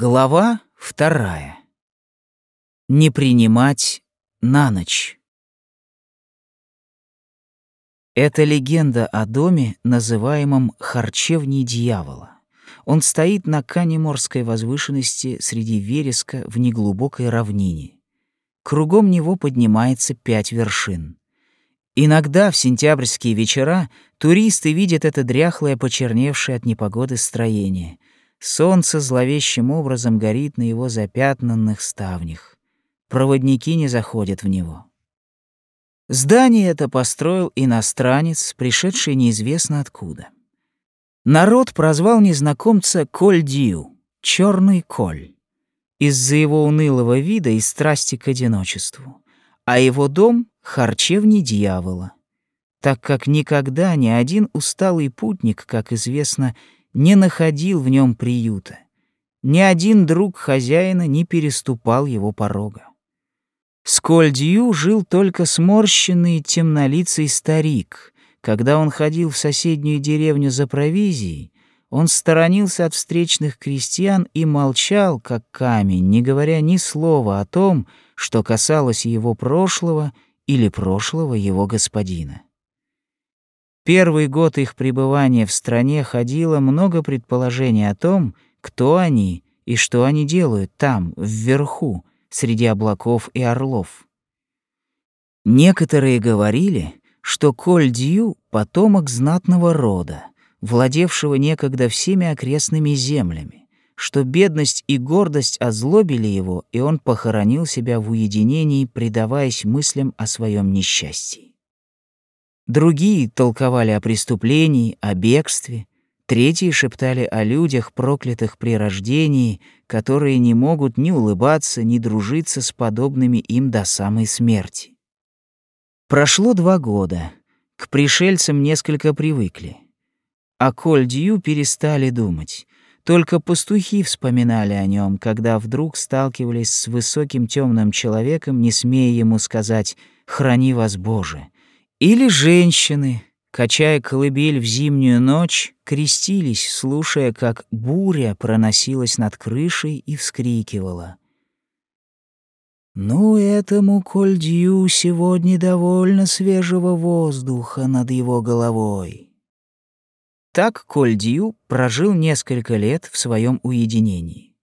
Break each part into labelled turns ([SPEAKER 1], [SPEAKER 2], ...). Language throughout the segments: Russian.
[SPEAKER 1] Глава вторая. Не принимать на ночь. Это легенда о доме, называемом Харчевней дьявола. Он стоит на Канеморской возвышенности среди вереска в неглубокой равнине. Кругом него поднимается пять вершин. Иногда в сентябрьские вечера туристы видят это дряхлое, почерневшее от непогоды строение — Солнце зловещим образом горит на его запятнанных ставнях. Проводники не заходят в него. Здание это построил иностранец, пришедший неизвестно откуда. Народ прозвал незнакомца Коль Дью, черный Коль, из-за его унылого вида и страсти к одиночеству, а его дом — харчевни дьявола, так как никогда ни один усталый путник, как известно, не находил в нем приюта. Ни один друг хозяина не переступал его порога. Скольдью жил только сморщенный темнолицый старик. Когда он ходил в соседнюю деревню за провизией, он сторонился от встречных крестьян и молчал, как камень, не говоря ни слова о том, что касалось его прошлого или прошлого его господина. Первый год их пребывания в стране ходило много предположений о том, кто они и что они делают там, вверху, среди облаков и орлов. Некоторые говорили, что Коль-Дью — потомок знатного рода, владевшего некогда всеми окрестными землями, что бедность и гордость озлобили его, и он похоронил себя в уединении, предаваясь мыслям о своем несчастье. Другие толковали о преступлении, о бегстве, третьи шептали о людях, проклятых при рождении, которые не могут ни улыбаться, ни дружиться с подобными им до самой смерти. Прошло два года. К пришельцам несколько привыкли. О Кольдью перестали думать. Только пастухи вспоминали о нем, когда вдруг сталкивались с высоким темным человеком, не смея ему сказать «Храни вас, Боже!» Или женщины, качая колыбель в зимнюю ночь, крестились, слушая, как буря проносилась над крышей и вскрикивала. «Ну, этому Кольдью сегодня довольно свежего воздуха над его головой». Так Кольдью прожил несколько лет в своем уединении.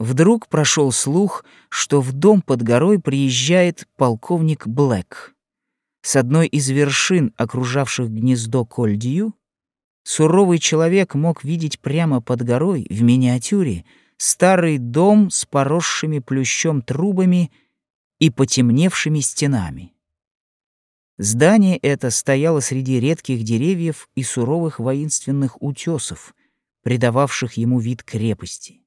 [SPEAKER 1] Вдруг прошел слух, что в дом под горой приезжает полковник Блэк — с одной из вершин, окружавших гнездо Кольдию, суровый человек мог видеть прямо под горой, в миниатюре, старый дом с поросшими плющом трубами и потемневшими стенами. Здание это стояло среди редких деревьев и суровых воинственных утесов, придававших ему вид крепости.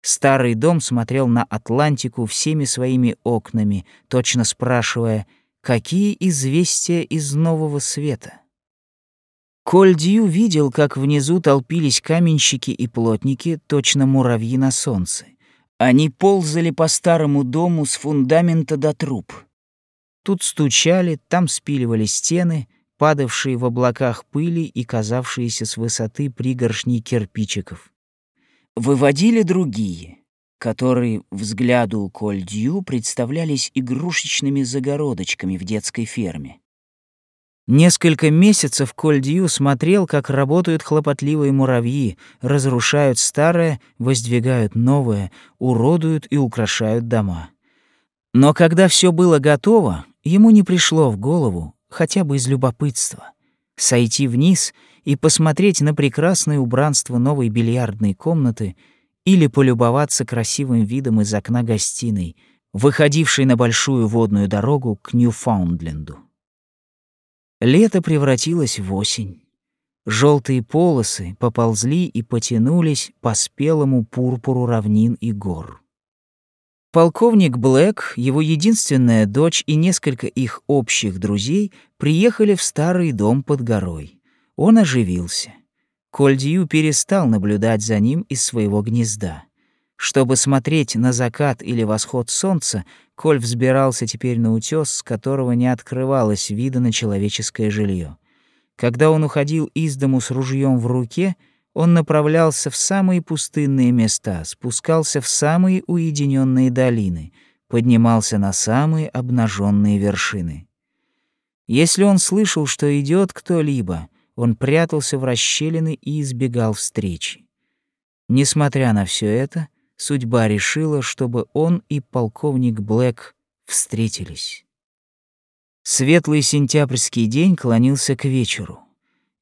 [SPEAKER 1] Старый дом смотрел на Атлантику всеми своими окнами, точно спрашивая — Какие известия из нового света? Кольдью видел, как внизу толпились каменщики и плотники, точно муравьи на солнце. Они ползали по старому дому с фундамента до труб. Тут стучали, там спиливали стены, падавшие в облаках пыли и казавшиеся с высоты пригоршней кирпичиков. Выводили другие — которые взгляду Кольдью представлялись игрушечными загородочками в детской ферме. Несколько месяцев Кольдью смотрел, как работают хлопотливые муравьи, разрушают старое, воздвигают новое, уродуют и украшают дома. Но когда все было готово, ему не пришло в голову, хотя бы из любопытства, сойти вниз и посмотреть на прекрасное убранство новой бильярдной комнаты — или полюбоваться красивым видом из окна гостиной, выходившей на большую водную дорогу к Ньюфаундленду. Лето превратилось в осень. Желтые полосы поползли и потянулись по спелому пурпуру равнин и гор. Полковник Блэк, его единственная дочь и несколько их общих друзей приехали в старый дом под горой. Он оживился. Кольдью перестал наблюдать за ним из своего гнезда. Чтобы смотреть на закат или восход солнца, Коль взбирался теперь на утес, с которого не открывалось вида на человеческое жилье. Когда он уходил из дому с ружьем в руке, он направлялся в самые пустынные места, спускался в самые уединенные долины, поднимался на самые обнаженные вершины. Если он слышал, что идет кто-либо, он прятался в расщелины и избегал встречи. Несмотря на все это, судьба решила, чтобы он и полковник Блэк встретились. Светлый сентябрьский день клонился к вечеру.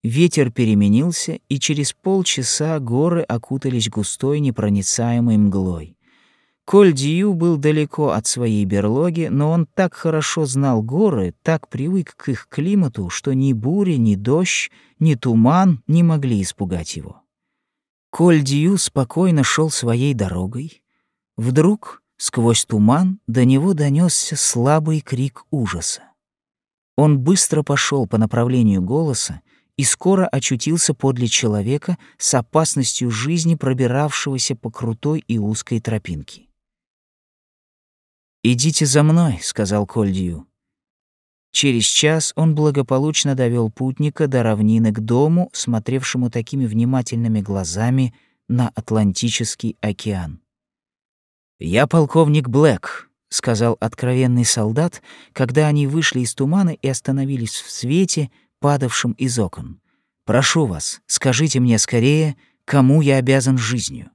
[SPEAKER 1] Ветер переменился, и через полчаса горы окутались густой непроницаемой мглой. Коль Дью был далеко от своей берлоги, но он так хорошо знал горы, так привык к их климату, что ни буря, ни дождь, ни туман не могли испугать его. Коль Дью спокойно шел своей дорогой. Вдруг, сквозь туман, до него донесся слабый крик ужаса. Он быстро пошел по направлению голоса и скоро очутился подле человека с опасностью жизни, пробиравшегося по крутой и узкой тропинке. «Идите за мной», — сказал Кольдию. Через час он благополучно довел путника до равнины к дому, смотревшему такими внимательными глазами на Атлантический океан. «Я полковник Блэк», — сказал откровенный солдат, когда они вышли из тумана и остановились в свете, падавшем из окон. «Прошу вас, скажите мне скорее, кому я обязан жизнью».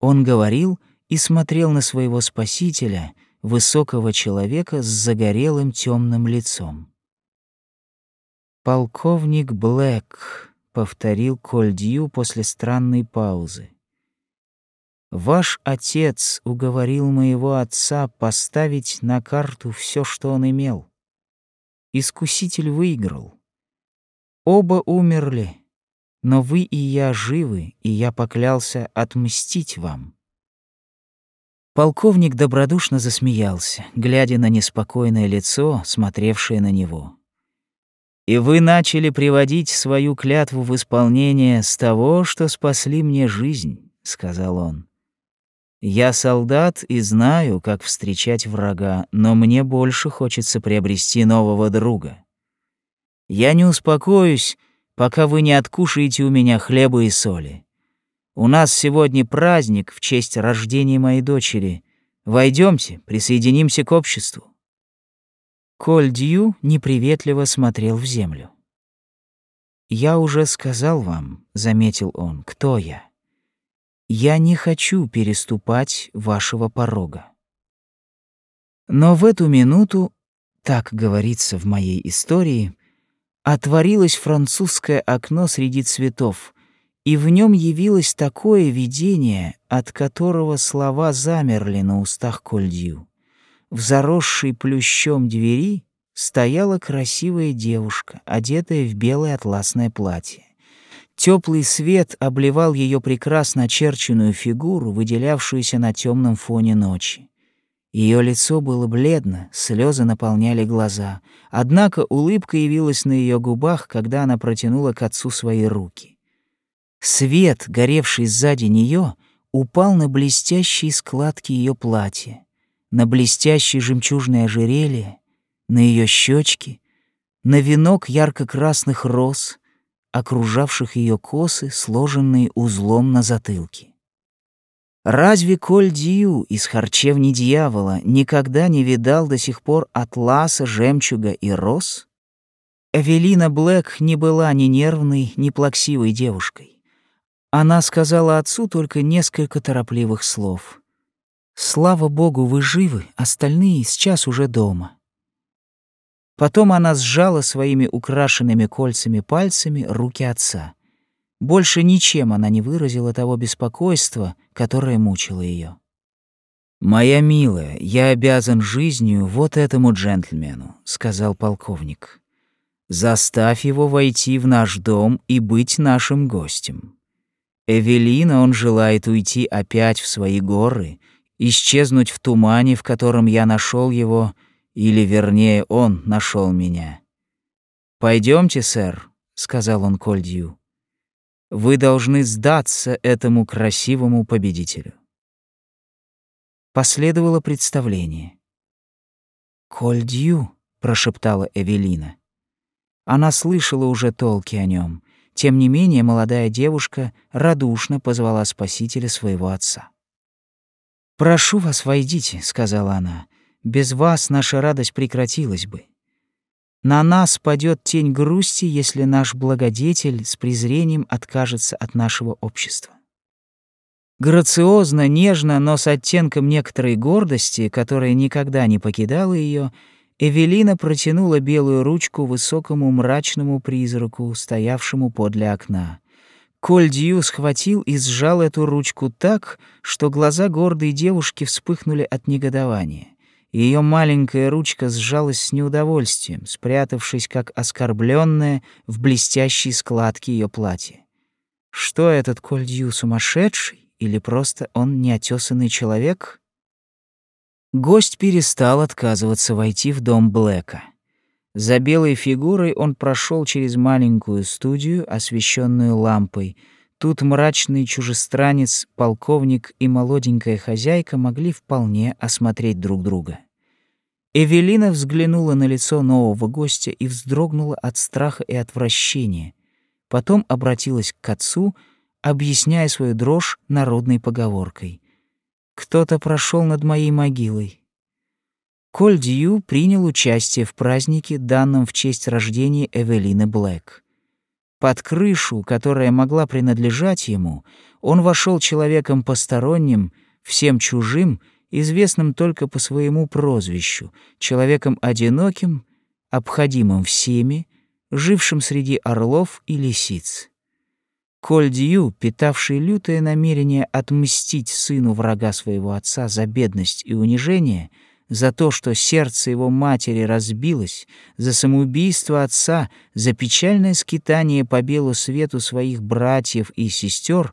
[SPEAKER 1] Он говорил — и смотрел на своего спасителя, высокого человека с загорелым темным лицом. «Полковник Блэк», — повторил Кольдью после странной паузы. «Ваш отец уговорил моего отца поставить на карту все, что он имел. Искуситель выиграл. Оба умерли, но вы и я живы, и я поклялся отмстить вам. Полковник добродушно засмеялся, глядя на неспокойное лицо, смотревшее на него. «И вы начали приводить свою клятву в исполнение с того, что спасли мне жизнь», — сказал он. «Я солдат и знаю, как встречать врага, но мне больше хочется приобрести нового друга. Я не успокоюсь, пока вы не откушаете у меня хлеба и соли. У нас сегодня праздник в честь рождения моей дочери. Войдемте, присоединимся к обществу». Коль Дью неприветливо смотрел в землю. «Я уже сказал вам», — заметил он, — «кто я. Я не хочу переступать вашего порога». Но в эту минуту, так говорится в моей истории, отворилось французское окно среди цветов, и в нем явилось такое видение, от которого слова замерли на устах Кольдью. В заросшей плющом двери стояла красивая девушка, одетая в белое атласное платье. Теплый свет обливал ее прекрасно очерченную фигуру, выделявшуюся на темном фоне ночи. Ее лицо было бледно, слезы наполняли глаза, однако улыбка явилась на ее губах, когда она протянула к отцу свои руки. Свет, горевший сзади нее, упал на блестящие складки ее платья, на блестящее жемчужное ожерелье, на ее щечки, на венок ярко-красных роз, окружавших ее косы, сложенные узлом на затылке. Разве Коль Дью из харчевни дьявола никогда не видал до сих пор атласа, жемчуга и роз? Эвелина Блэк не была ни нервной, ни плаксивой девушкой. Она сказала отцу только несколько торопливых слов. «Слава богу, вы живы, остальные сейчас уже дома». Потом она сжала своими украшенными кольцами пальцами руки отца. Больше ничем она не выразила того беспокойства, которое мучило ее. «Моя милая, я обязан жизнью вот этому джентльмену», — сказал полковник. «Заставь его войти в наш дом и быть нашим гостем. Эвелина он желает уйти опять в свои горы, исчезнуть в тумане, в котором я нашел его, или, вернее, он нашел меня. Пойдемте, сэр, сказал он Кольдью. Вы должны сдаться этому красивому победителю. Последовало представление. «Кольдью», — прошептала Эвелина. Она слышала уже толки о нем. Тем не менее, молодая девушка радушно позвала спасителя своего отца. «Прошу вас, войдите», — сказала она. «Без вас наша радость прекратилась бы. На нас падет тень грусти, если наш благодетель с презрением откажется от нашего общества». Грациозно, нежно, но с оттенком некоторой гордости, которая никогда не покидала ее, Эвелина протянула белую ручку высокому мрачному призраку, стоявшему подле окна. Коль Дью схватил и сжал эту ручку так, что глаза гордой девушки вспыхнули от негодования. Ее маленькая ручка сжалась с неудовольствием, спрятавшись как оскорбленная в блестящей складке ее платья. Что этот Коль Дью сумасшедший или просто он неотесанный человек? Гость перестал отказываться войти в дом Блэка. За белой фигурой он прошел через маленькую студию, освещенную лампой. Тут мрачный чужестранец, полковник и молоденькая хозяйка могли вполне осмотреть друг друга. Эвелина взглянула на лицо нового гостя и вздрогнула от страха и отвращения. Потом обратилась к отцу, объясняя свою дрожь народной поговоркой. Кто-то прошел над моей могилой. Коль Дью принял участие в празднике, данном в честь рождения Эвелины Блэк. Под крышу, которая могла принадлежать ему, он вошел человеком посторонним, всем чужим, известным только по своему прозвищу, человеком одиноким, обходимым всеми, жившим среди орлов и лисиц. Коль Дью, питавший лютое намерение отмстить сыну врага своего отца за бедность и унижение, за то, что сердце его матери разбилось, за самоубийство отца, за печальное скитание по белу свету своих братьев и сестер,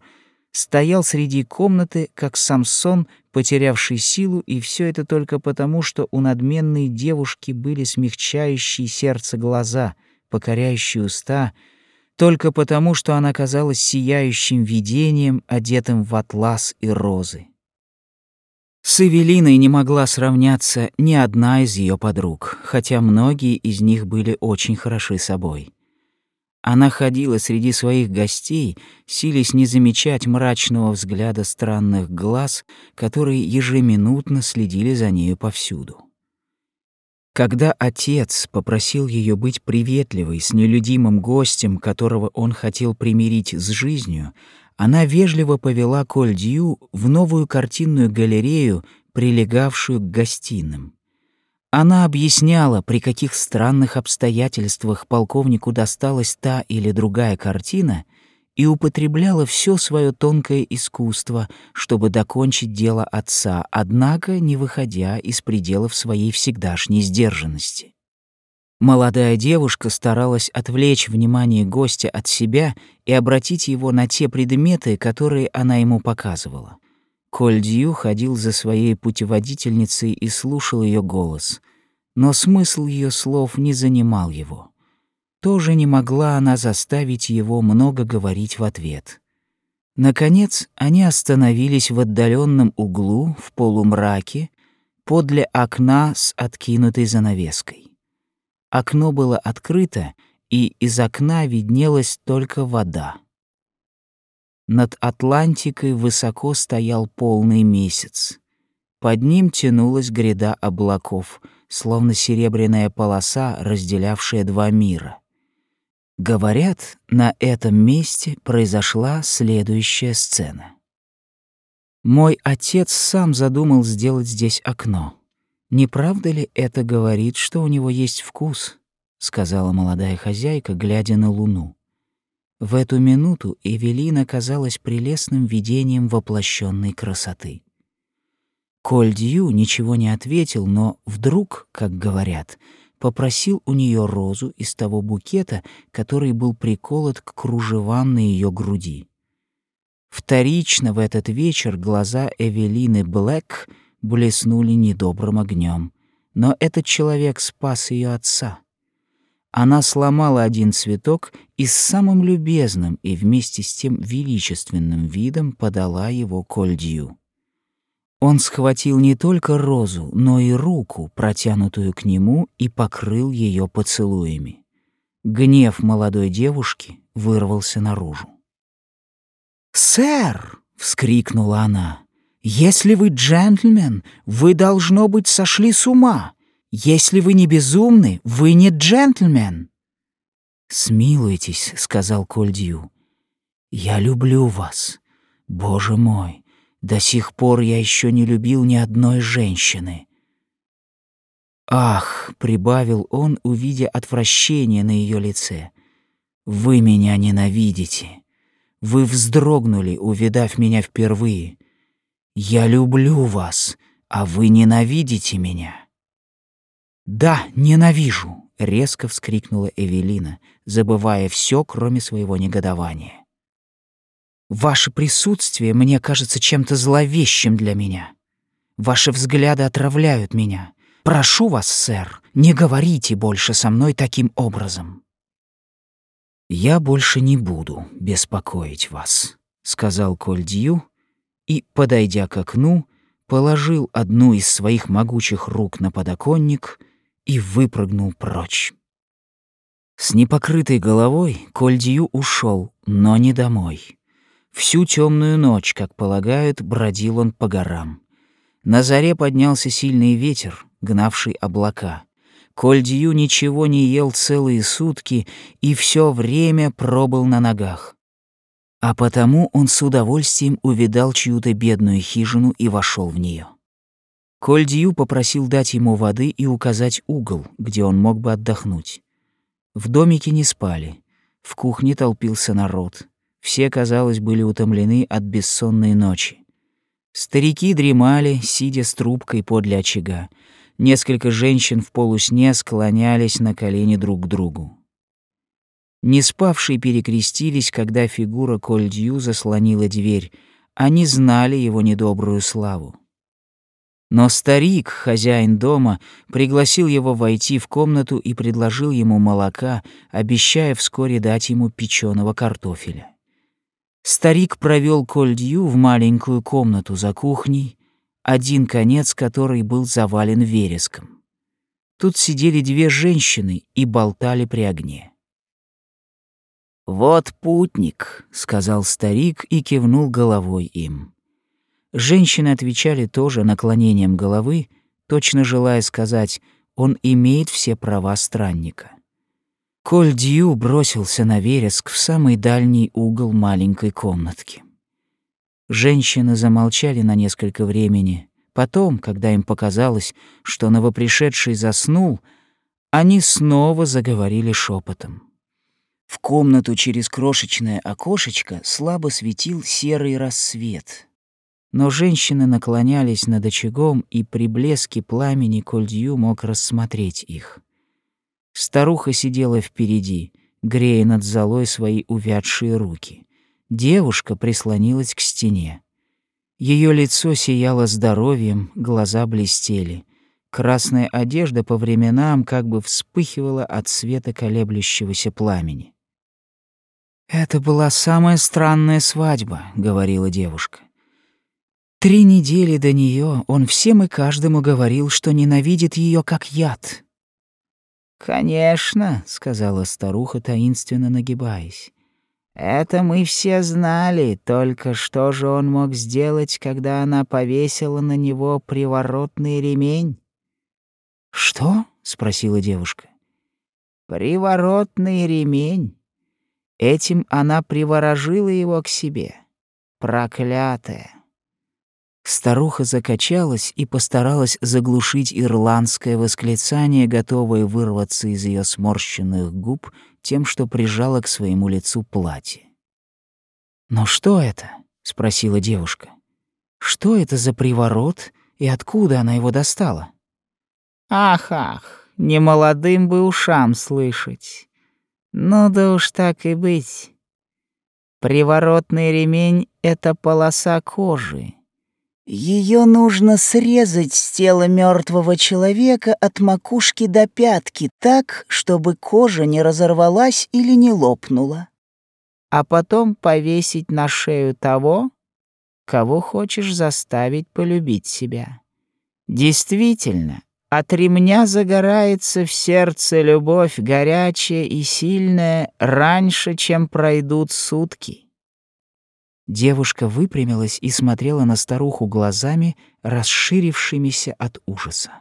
[SPEAKER 1] стоял среди комнаты, как Самсон, потерявший силу, и все это только потому, что у надменной девушки были смягчающие сердце глаза, покоряющие уста — только потому, что она казалась сияющим видением, одетым в атлас и розы. С Эвелиной не могла сравняться ни одна из ее подруг, хотя многие из них были очень хороши собой. Она ходила среди своих гостей, силясь не замечать мрачного взгляда странных глаз, которые ежеминутно следили за нею повсюду. Когда отец попросил ее быть приветливой с нелюдимым гостем, которого он хотел примирить с жизнью, она вежливо повела Кольдью в новую картинную галерею, прилегавшую к гостиным. Она объясняла, при каких странных обстоятельствах полковнику досталась та или другая картина — и употребляла все свое тонкое искусство, чтобы докончить дело отца, однако не выходя из пределов своей всегдашней сдержанности. Молодая девушка старалась отвлечь внимание гостя от себя и обратить его на те предметы, которые она ему показывала. Коль Дью ходил за своей путеводительницей и слушал ее голос, но смысл ее слов не занимал его тоже не могла она заставить его много говорить в ответ. Наконец, они остановились в отдаленном углу, в полумраке, подле окна с откинутой занавеской. Окно было открыто, и из окна виднелась только вода. Над Атлантикой высоко стоял полный месяц. Под ним тянулась гряда облаков, словно серебряная полоса, разделявшая два мира. Говорят, на этом месте произошла следующая сцена. Мой отец сам задумал сделать здесь окно. Не правда ли это говорит, что у него есть вкус? сказала молодая хозяйка, глядя на луну. В эту минуту Эвелина казалась прелестным видением воплощенной красоты. Коль Дью ничего не ответил, но вдруг, как говорят, попросил у нее розу из того букета, который был приколот к кружевам на ее груди. Вторично в этот вечер глаза Эвелины Блэк блеснули недобрым огнем, но этот человек спас ее отца. Она сломала один цветок и с самым любезным и вместе с тем величественным видом подала его Кольдью. Он схватил не только розу, но и руку, протянутую к нему, и покрыл ее поцелуями. Гнев молодой девушки, вырвался наружу. «Сэр!» — вскрикнула она. «Если вы джентльмен, вы, должно быть, сошли с ума. Если вы не безумны, вы не джентльмен». «Смилуйтесь», — сказал Кольдью. «Я люблю вас. Боже мой, до сих пор я еще не любил ни одной женщины». «Ах!» — прибавил он, увидя отвращение на ее лице. «Вы меня ненавидите. Вы вздрогнули, увидав меня впервые. Я люблю вас, а вы ненавидите меня». «Да, ненавижу!» — резко вскрикнула Эвелина, забывая все, кроме своего негодования. «Ваше присутствие мне кажется чем-то зловещим для меня. Ваши взгляды отравляют меня. Прошу вас, сэр, не говорите больше со мной таким образом». «Я больше не буду беспокоить вас», — сказал Кольдью и, подойдя к окну, положил одну из своих могучих рук на подоконник и выпрыгнул прочь. С непокрытой головой Кольдью ушел, но не домой. Всю темную ночь, как полагают, бродил он по горам. На заре поднялся сильный ветер, гнавший облака. Кольдью ничего не ел целые сутки и все время пробыл на ногах. А потому он с удовольствием увидал чью-то бедную хижину и вошел в нее. Кольдью попросил дать ему воды и указать угол, где он мог бы отдохнуть. В домике не спали, в кухне толпился народ. Все, казалось, были утомлены от бессонной ночи. Старики дремали, сидя с трубкой подле очага. Несколько женщин в полусне склонялись на колени друг к другу. Не спавшие перекрестились, когда фигура Кольдью заслонила дверь. Они знали его недобрую славу. Но старик, хозяин дома, пригласил его войти в комнату и предложил ему молока, обещая вскоре дать ему печеного картофеля. Старик провел Кольдью в маленькую комнату за кухней, один конец которой был завален вереском. Тут сидели две женщины и болтали при огне. «Вот путник», — сказал старик и кивнул головой им. Женщины отвечали тоже наклонением головы, точно желая сказать, он имеет все права странника. Коль Дью бросился на вереск в самый дальний угол маленькой комнатки. Женщины замолчали на несколько времени. Потом, когда им показалось, что новопришедший заснул, они снова заговорили шепотом. В комнату через крошечное окошечко слабо светил серый рассвет. Но женщины наклонялись над очагом, и при блеске пламени Кольдью мог рассмотреть их. Старуха сидела впереди, грея над золой свои увядшие руки. Девушка прислонилась к стене. Ее лицо сияло здоровьем, глаза блестели. Красная одежда по временам как бы вспыхивала от света колеблющегося пламени. «Это была самая странная свадьба», — говорила девушка. Три недели до нее он всем и каждому говорил, что ненавидит ее как яд. «Конечно», — сказала старуха, таинственно нагибаясь. Это мы все знали, только что же он мог сделать, когда она повесила на него приворотный ремень? Что? спросила девушка. Приворотный ремень. Этим она приворожила его к себе. Проклятая. Старуха закачалась и постаралась заглушить ирландское восклицание, готовое вырваться из ее сморщенных губ тем, что прижала к своему лицу платье. «Но что это?» — спросила девушка. «Что это за приворот и откуда она его достала?» «Ах, ах, не молодым бы ушам слышать. Ну да уж так и быть. Приворотный ремень — это полоса кожи, ее нужно срезать с тела мертвого человека от макушки до пятки так, чтобы кожа не разорвалась или не лопнула. А потом повесить на шею того, кого хочешь заставить полюбить себя. Действительно, От ремня загорается в сердце любовь горячая и сильная раньше, чем пройдут сутки. Девушка выпрямилась и смотрела на старуху глазами, расширившимися от ужаса.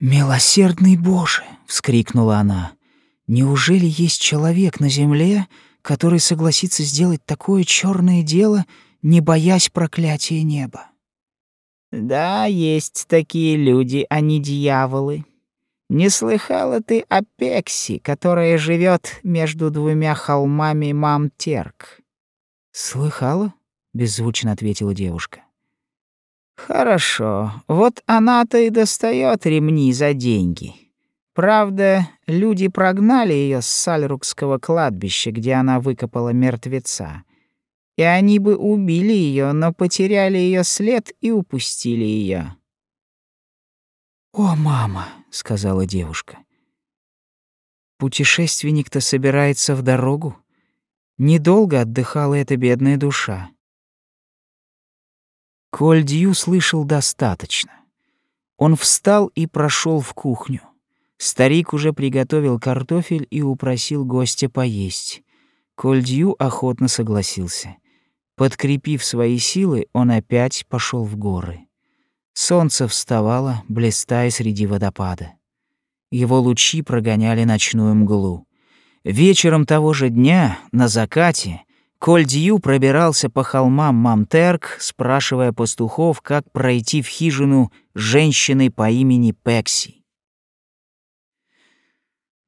[SPEAKER 1] «Милосердный Боже!» — вскрикнула она. «Неужели есть человек на земле, который согласится сделать такое черное дело, не боясь проклятия неба?» «Да, есть такие люди, а не дьяволы. Не слыхала ты о Пекси, которая живет между двумя холмами Мамтерк?» «Слыхала?» — беззвучно ответила девушка. «Хорошо, вот она-то и достает ремни за деньги. Правда, люди прогнали ее с Сальрукского кладбища, где она выкопала мертвеца. И они бы убили ее, но потеряли ее след и упустили ее. «О, мама!» — сказала девушка. «Путешественник-то собирается в дорогу. Недолго отдыхала эта бедная душа. Коль Дью слышал достаточно. Он встал и прошел в кухню. Старик уже приготовил картофель и упросил гостя поесть. Коль Дью охотно согласился. Подкрепив свои силы, он опять пошел в горы. Солнце вставало, блистая среди водопада. Его лучи прогоняли ночную мглу. Вечером того же дня, на закате, Коль Дью пробирался по холмам Мамтерк, спрашивая пастухов, как пройти в хижину женщины по имени Пекси.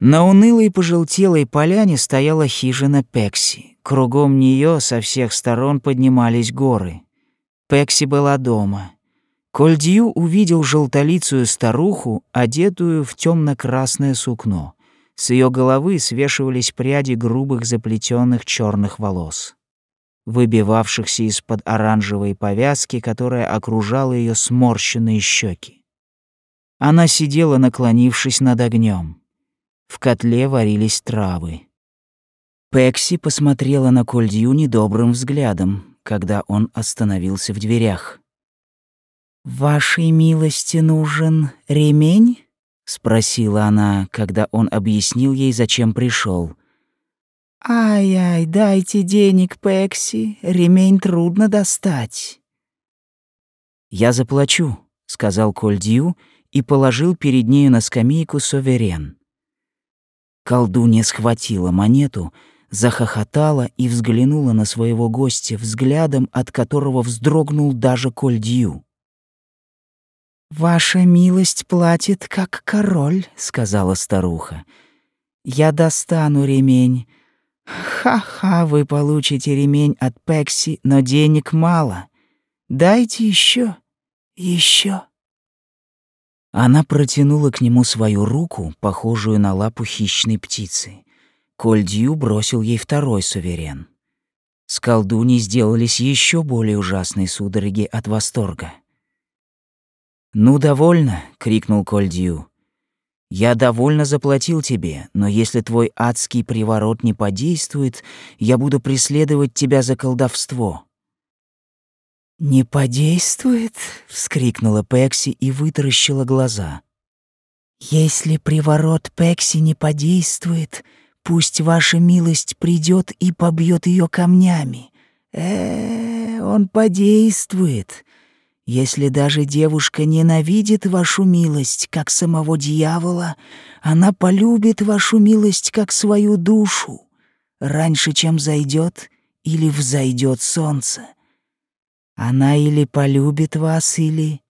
[SPEAKER 1] На унылой пожелтелой поляне стояла хижина Пекси. Кругом нее со всех сторон поднимались горы. Пекси была дома. Кольдью увидел желтолицую старуху, одетую в темно красное сукно. С ее головы свешивались пряди грубых заплетенных черных волос, выбивавшихся из-под оранжевой повязки, которая окружала ее сморщенные щеки. Она сидела, наклонившись над огнем. В котле варились травы. Пекси посмотрела на Кольдью недобрым взглядом, когда он остановился в дверях. «Вашей милости нужен ремень?» — спросила она, когда он объяснил ей, зачем пришел. «Ай-ай, дайте денег, Пекси, ремень трудно достать». «Я заплачу», — сказал Кольдью и положил перед нею на скамейку суверен. Колдунья схватила монету, захохотала и взглянула на своего гостя взглядом, от которого вздрогнул даже Кольдью. «Ваша милость платит, как король», — сказала старуха. «Я достану ремень. Ха-ха, вы получите ремень от Пекси, но денег мало. Дайте еще, еще». Она протянула к нему свою руку, похожую на лапу хищной птицы. Кольдью бросил ей второй суверен. С колдуней сделались еще более ужасные судороги от восторга. «Ну, довольно!» — крикнул Кольдью. «Я довольно заплатил тебе, но если твой адский приворот не подействует, я буду преследовать тебя за колдовство». «Не подействует?» — вскрикнула Пекси и вытаращила глаза. «Если приворот Пекси не подействует, пусть ваша милость придет и побьет ее камнями. Э, -э он подействует. Если даже девушка ненавидит вашу милость, как самого дьявола, она полюбит вашу милость, как свою душу, раньше, чем зайдет или взойдет солнце. Она или полюбит вас, или...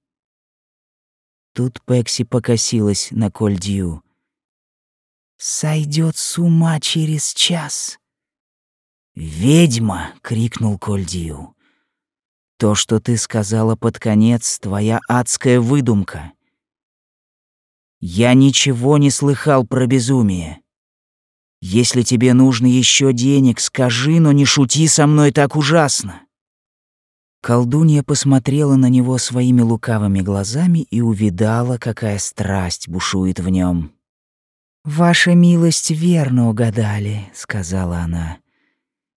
[SPEAKER 1] Тут Пекси покосилась на Кольдью. «Сойдет с ума через час». «Ведьма!» — крикнул Кольдью. То, что ты сказала под конец, твоя адская выдумка. Я ничего не слыхал про безумие. Если тебе нужно еще денег, скажи, но не шути со мной так ужасно. Колдунья посмотрела на него своими лукавыми глазами и увидала, какая страсть бушует в нем. «Ваша милость верно угадали», — сказала она.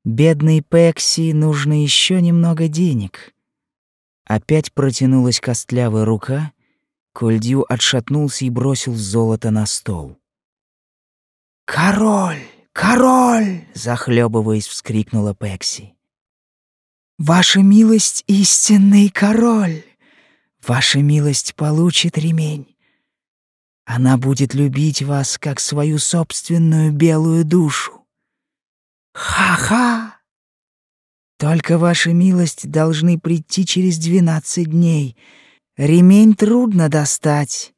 [SPEAKER 1] «Бедной Пекси нужно еще немного денег. Опять протянулась костлявая рука, Кольдью отшатнулся и бросил золото на стол. «Король! Король!» — захлебываясь, вскрикнула Пекси. «Ваша милость — истинный король! Ваша милость получит ремень. Она будет любить вас, как свою собственную белую душу. Ха-ха! Только ваша милость должны прийти через двенадцать дней. Ремень трудно достать.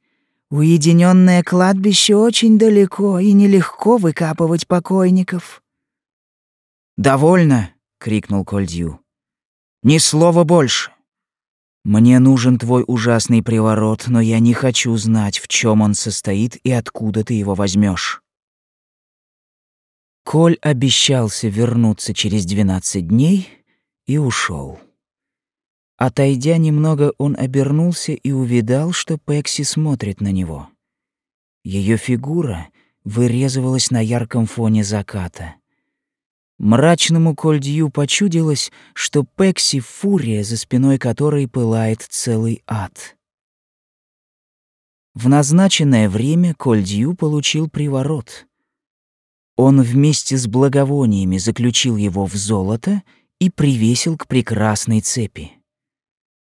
[SPEAKER 1] Уединенное кладбище очень далеко, и нелегко выкапывать покойников. «Довольно!» — крикнул Кольдью. «Ни слова больше!» Мне нужен твой ужасный приворот, но я не хочу знать, в чем он состоит и откуда ты его возьмешь. Коль обещался вернуться через двенадцать дней и ушел. Отойдя немного, он обернулся и увидал, что Пекси смотрит на него. Ее фигура вырезывалась на ярком фоне заката. Мрачному Кольдью почудилось, что Пекси — фурия, за спиной которой пылает целый ад. В назначенное время Кольдью получил приворот. Он вместе с благовониями заключил его в золото и привесил к прекрасной цепи.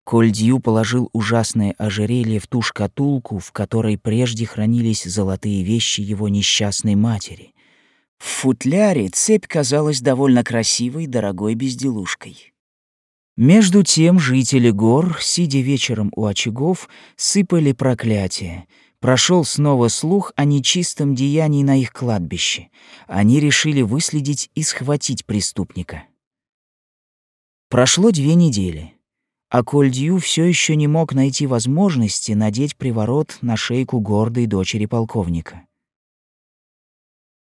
[SPEAKER 1] Кольдью положил ужасное ожерелье в ту шкатулку, в которой прежде хранились золотые вещи его несчастной матери — в футляре цепь казалась довольно красивой, дорогой безделушкой. Между тем жители гор, сидя вечером у очагов, сыпали проклятия. Прошел снова слух о нечистом деянии на их кладбище. Они решили выследить и схватить преступника. Прошло две недели, а Кольдью все еще не мог найти возможности надеть приворот на шейку гордой дочери полковника.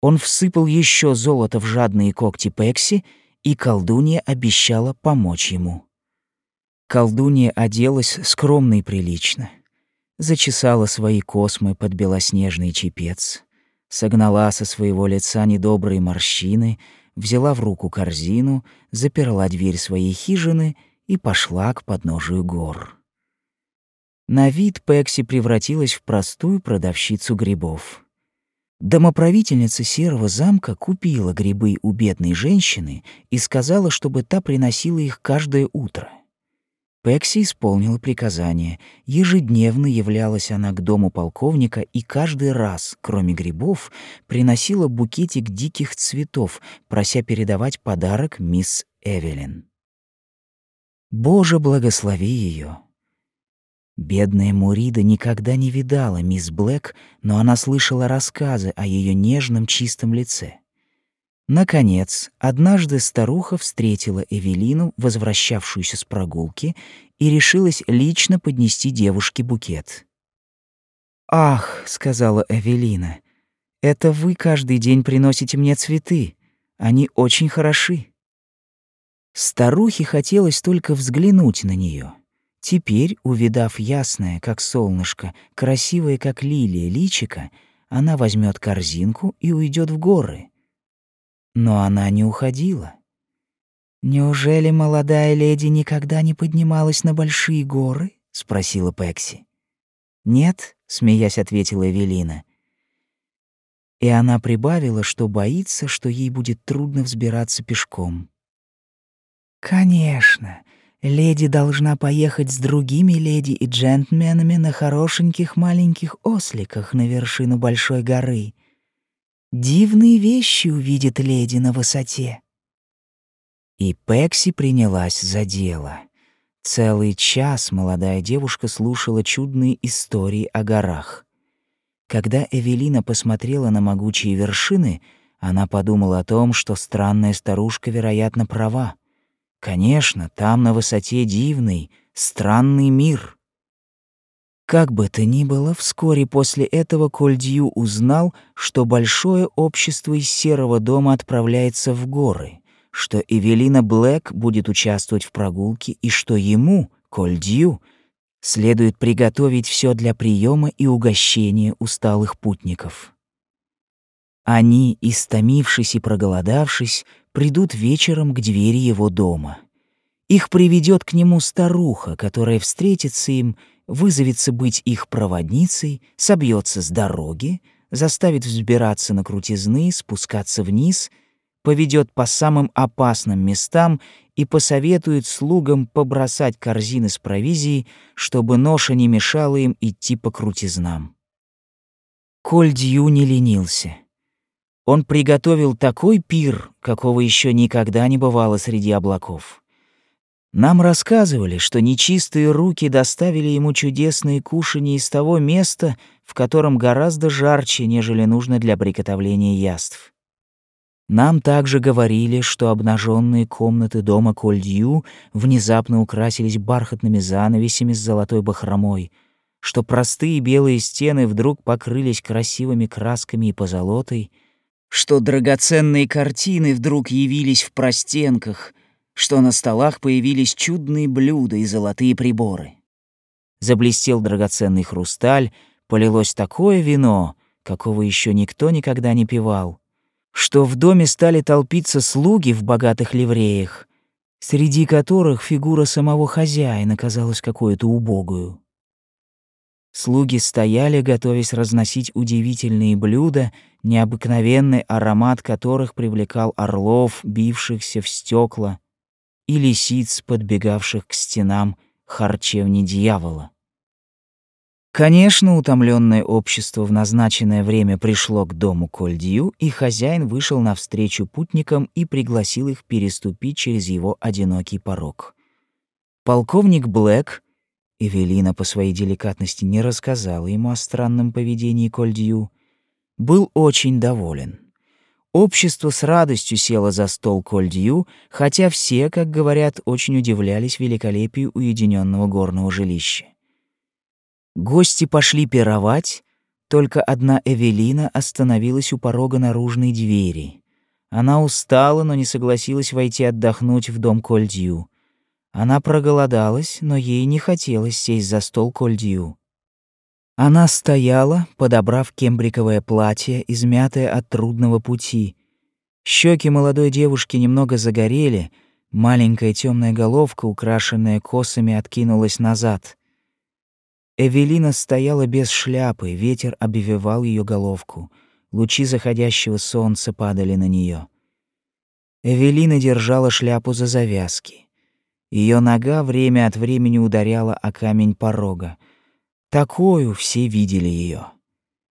[SPEAKER 1] Он всыпал еще золото в жадные когти Пекси, и колдунья обещала помочь ему. Колдунья оделась скромно и прилично. Зачесала свои космы под белоснежный чепец, согнала со своего лица недобрые морщины, взяла в руку корзину, заперла дверь своей хижины и пошла к подножию гор. На вид Пекси превратилась в простую продавщицу грибов. Домоправительница серого замка купила грибы у бедной женщины и сказала, чтобы та приносила их каждое утро. Пекси исполнила приказание. Ежедневно являлась она к дому полковника и каждый раз, кроме грибов, приносила букетик диких цветов, прося передавать подарок мисс Эвелин. Боже, благослови ее. Бедная Мурида никогда не видала мисс Блэк, но она слышала рассказы о ее нежном чистом лице. Наконец, однажды старуха встретила Эвелину, возвращавшуюся с прогулки, и решилась лично поднести девушке букет. «Ах», — сказала Эвелина, — «это вы каждый день приносите мне цветы. Они очень хороши». Старухе хотелось только взглянуть на нее. Теперь, увидав ясное, как солнышко, красивое, как лилия, личика, она возьмет корзинку и уйдет в горы. Но она не уходила. «Неужели молодая леди никогда не поднималась на большие горы?» — спросила Пекси. «Нет», — смеясь ответила Эвелина. И она прибавила, что боится, что ей будет трудно взбираться пешком. «Конечно, Леди должна поехать с другими леди и джентльменами на хорошеньких маленьких осликах на вершину большой горы. Дивные вещи увидит леди на высоте. И Пекси принялась за дело. Целый час молодая девушка слушала чудные истории о горах. Когда Эвелина посмотрела на могучие вершины, она подумала о том, что странная старушка, вероятно, права. Конечно, там на высоте дивный, странный мир. Как бы то ни было, вскоре после этого Кольдью узнал, что большое общество из Серого дома отправляется в горы, что Эвелина Блэк будет участвовать в прогулке и что ему, Кольдью, следует приготовить все для приема и угощения усталых путников. Они, истомившись и проголодавшись, придут вечером к двери его дома. Их приведет к нему старуха, которая встретится им, вызовется быть их проводницей, собьется с дороги, заставит взбираться на крутизны, спускаться вниз, поведет по самым опасным местам и посоветует слугам побросать корзины с провизией, чтобы ноша не мешала им идти по крутизнам. Коль Дью не ленился. Он приготовил такой пир, какого еще никогда не бывало среди облаков. Нам рассказывали, что нечистые руки доставили ему чудесные кушанья из того места, в котором гораздо жарче, нежели нужно для приготовления яств. Нам также говорили, что обнаженные комнаты дома Кольдью внезапно украсились бархатными занавесями с золотой бахромой, что простые белые стены вдруг покрылись красивыми красками и позолотой, что драгоценные картины вдруг явились в простенках — что на столах появились чудные блюда и золотые приборы. Заблестел драгоценный хрусталь, полилось такое вино, какого еще никто никогда не пивал, что в доме стали толпиться слуги в богатых ливреях, среди которых фигура самого хозяина казалась какой-то убогую. Слуги стояли, готовясь разносить удивительные блюда, необыкновенный аромат которых привлекал орлов, бившихся в стекла, и лисиц, подбегавших к стенам харчевни дьявола. Конечно, утомленное общество в назначенное время пришло к дому Кольдию, и хозяин вышел навстречу путникам и пригласил их переступить через его одинокий порог. Полковник Блэк, Эвелина по своей деликатности не рассказала ему о странном поведении Кольдию, был очень доволен. Общество с радостью село за стол Кольдью, хотя все, как говорят, очень удивлялись великолепию уединенного горного жилища. Гости пошли пировать, только одна Эвелина остановилась у порога наружной двери. Она устала, но не согласилась войти отдохнуть в дом Кольдью. Она проголодалась, но ей не хотелось сесть за стол Кольдью. Она стояла, подобрав кембриковое платье, измятое от трудного пути. Щеки молодой девушки немного загорели, маленькая темная головка, украшенная косами, откинулась назад. Эвелина стояла без шляпы, ветер обвивал ее головку. Лучи заходящего солнца падали на нее. Эвелина держала шляпу за завязки. Ее нога время от времени ударяла о камень порога. Такую все видели ее.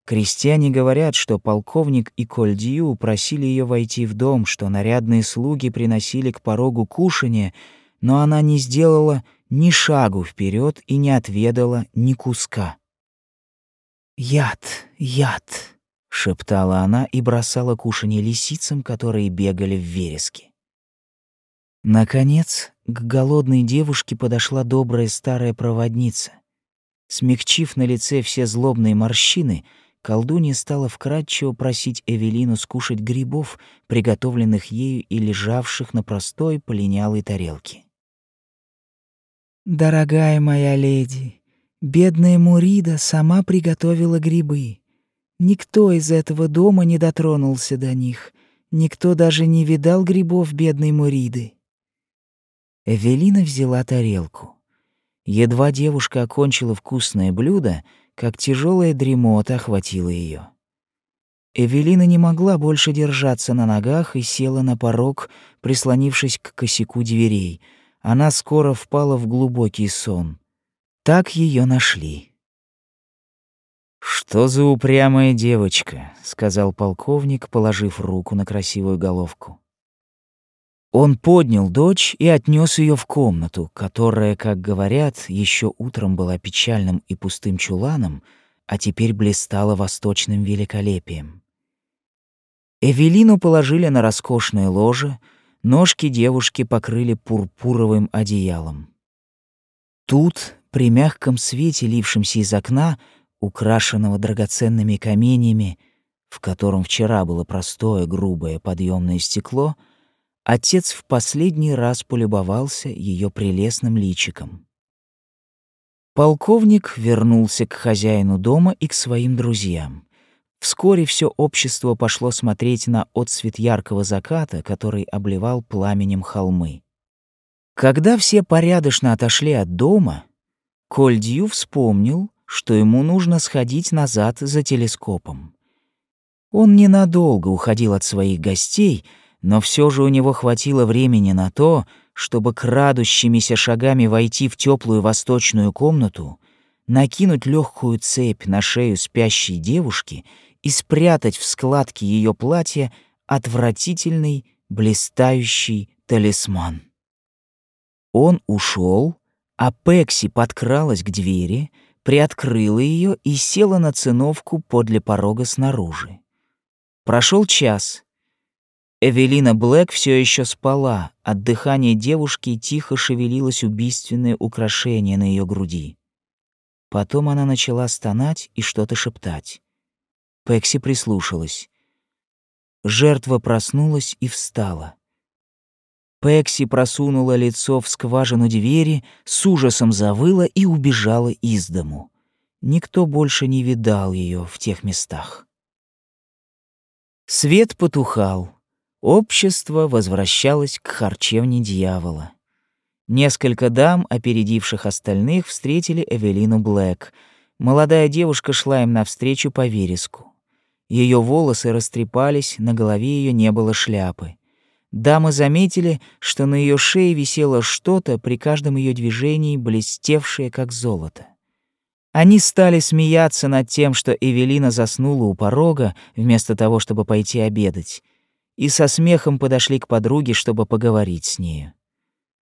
[SPEAKER 1] Крестьяне говорят, что полковник и Кольдию просили ее войти в дом, что нарядные слуги приносили к порогу кушанье, но она не сделала ни шагу вперед и не отведала ни куска. «Яд, яд!» — шептала она и бросала кушанье лисицам, которые бегали в вереске. Наконец, к голодной девушке подошла добрая старая проводница. Смягчив на лице все злобные морщины, колдунья стала вкратчиво просить Эвелину скушать грибов, приготовленных ею и лежавших на простой полинялой тарелке. «Дорогая моя леди, бедная Мурида сама приготовила грибы. Никто из этого дома не дотронулся до них, никто даже не видал грибов бедной Муриды». Эвелина взяла тарелку. Едва девушка окончила вкусное блюдо, как тяжелая дремота охватила ее. Эвелина не могла больше держаться на ногах и села на порог, прислонившись к косяку дверей. Она скоро впала в глубокий сон. Так ее нашли. «Что за упрямая девочка?» — сказал полковник, положив руку на красивую головку. Он поднял дочь и отнес ее в комнату, которая, как говорят, еще утром была печальным и пустым чуланом, а теперь блистала восточным великолепием. Эвелину положили на роскошное ложе, ножки девушки покрыли пурпуровым одеялом. Тут, при мягком свете, лившемся из окна, украшенного драгоценными каменьями, в котором вчера было простое грубое подъемное стекло — отец в последний раз полюбовался ее прелестным личиком. Полковник вернулся к хозяину дома и к своим друзьям. Вскоре все общество пошло смотреть на отсвет яркого заката, который обливал пламенем холмы. Когда все порядочно отошли от дома, Коль Дью вспомнил, что ему нужно сходить назад за телескопом. Он ненадолго уходил от своих гостей, но все же у него хватило времени на то, чтобы крадущимися шагами войти в теплую восточную комнату, накинуть легкую цепь на шею спящей девушки и спрятать в складке ее платья отвратительный блистающий талисман. Он ушел, а Пекси подкралась к двери, приоткрыла ее и села на циновку подле порога снаружи. Прошел час. Эвелина Блэк все еще спала, от дыхания девушки тихо шевелилось убийственное украшение на ее груди. Потом она начала стонать и что-то шептать. Пекси прислушалась. Жертва проснулась и встала. Пекси просунула лицо в скважину двери, с ужасом завыла и убежала из дому. Никто больше не видал ее в тех местах. Свет потухал. Общество возвращалось к харчевне дьявола. Несколько дам, опередивших остальных, встретили Эвелину Блэк. Молодая девушка шла им навстречу по вереску. Ее волосы растрепались, на голове ее не было шляпы. Дамы заметили, что на ее шее висело что-то при каждом ее движении, блестевшее как золото. Они стали смеяться над тем, что Эвелина заснула у порога, вместо того, чтобы пойти обедать, и со смехом подошли к подруге, чтобы поговорить с нею.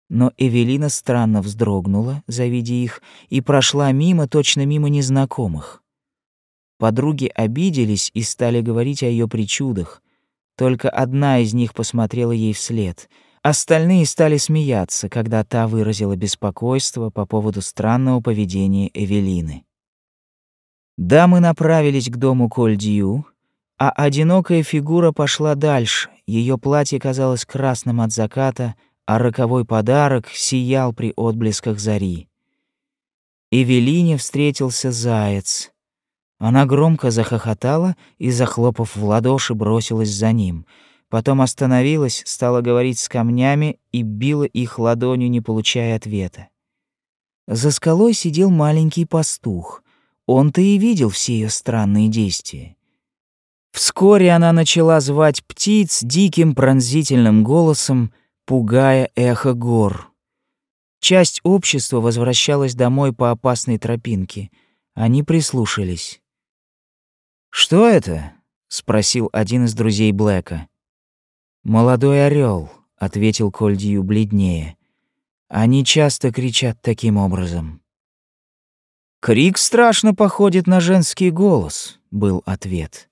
[SPEAKER 1] Но Эвелина странно вздрогнула, завидя их, и прошла мимо, точно мимо незнакомых. Подруги обиделись и стали говорить о ее причудах, только одна из них посмотрела ей вслед. Остальные стали смеяться, когда та выразила беспокойство по поводу странного поведения Эвелины. Дамы направились к дому Кольдью, а одинокая фигура пошла дальше. Ее платье казалось красным от заката, а роковой подарок сиял при отблесках зари. Эвелине встретился заяц. Она громко захохотала и, захлопав в ладоши, бросилась за ним. Потом остановилась, стала говорить с камнями и била их ладонью, не получая ответа. За скалой сидел маленький пастух. Он-то и видел все ее странные действия. Вскоре она начала звать птиц диким пронзительным голосом, пугая эхо гор. Часть общества возвращалась домой по опасной тропинке. Они прислушались. «Что это?» — спросил один из друзей Блэка. «Молодой орел, ответил Кольдью бледнее. «Они часто кричат таким образом». «Крик страшно походит на женский голос», — был ответ.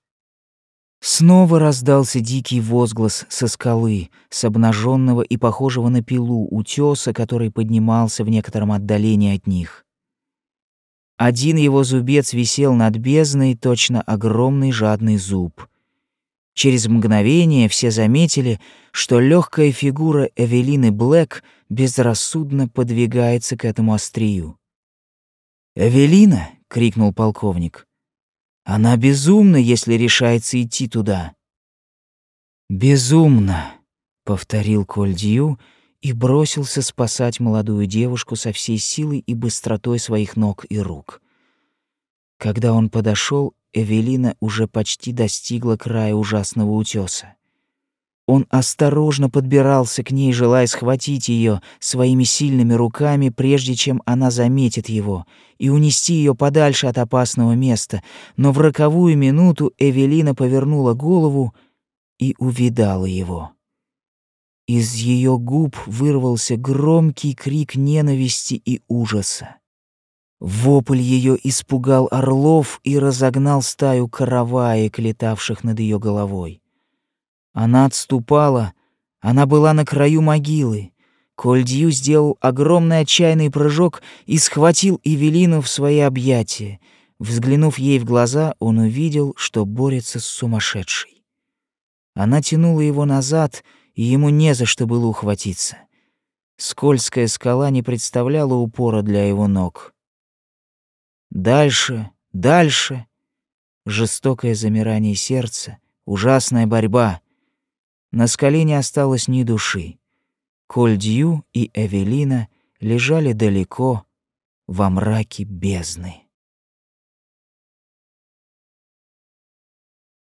[SPEAKER 1] Снова раздался дикий возглас со скалы, с обнаженного и похожего на пилу утеса, который поднимался в некотором отдалении от них. Один его зубец висел над бездной, точно огромный жадный зуб. Через мгновение все заметили, что легкая фигура Эвелины Блэк безрассудно подвигается к этому острию. «Эвелина!» — крикнул полковник. «Она безумна, если решается идти туда». «Безумно!» — повторил Кольдью и бросился спасать молодую девушку со всей силой и быстротой своих ног и рук. Когда он подошел, Эвелина уже почти достигла края ужасного утеса. Он осторожно подбирался к ней, желая схватить ее своими сильными руками, прежде чем она заметит его, и унести ее подальше от опасного места, но в роковую минуту Эвелина повернула голову и увидала его. Из ее губ вырвался громкий крик ненависти и ужаса. Вопль ее испугал орлов и разогнал стаю караваек, летавших над ее головой. Она отступала, она была на краю могилы. Кольдью сделал огромный отчаянный прыжок и схватил Эвелину в свои объятия. Взглянув ей в глаза, он увидел, что борется с сумасшедшей. Она тянула его назад — и ему не за что было ухватиться. Скользкая скала не представляла упора для его ног. Дальше, дальше. Жестокое замирание сердца, ужасная борьба. На скале не осталось ни души. Кольдью и Эвелина лежали далеко, во мраке бездны.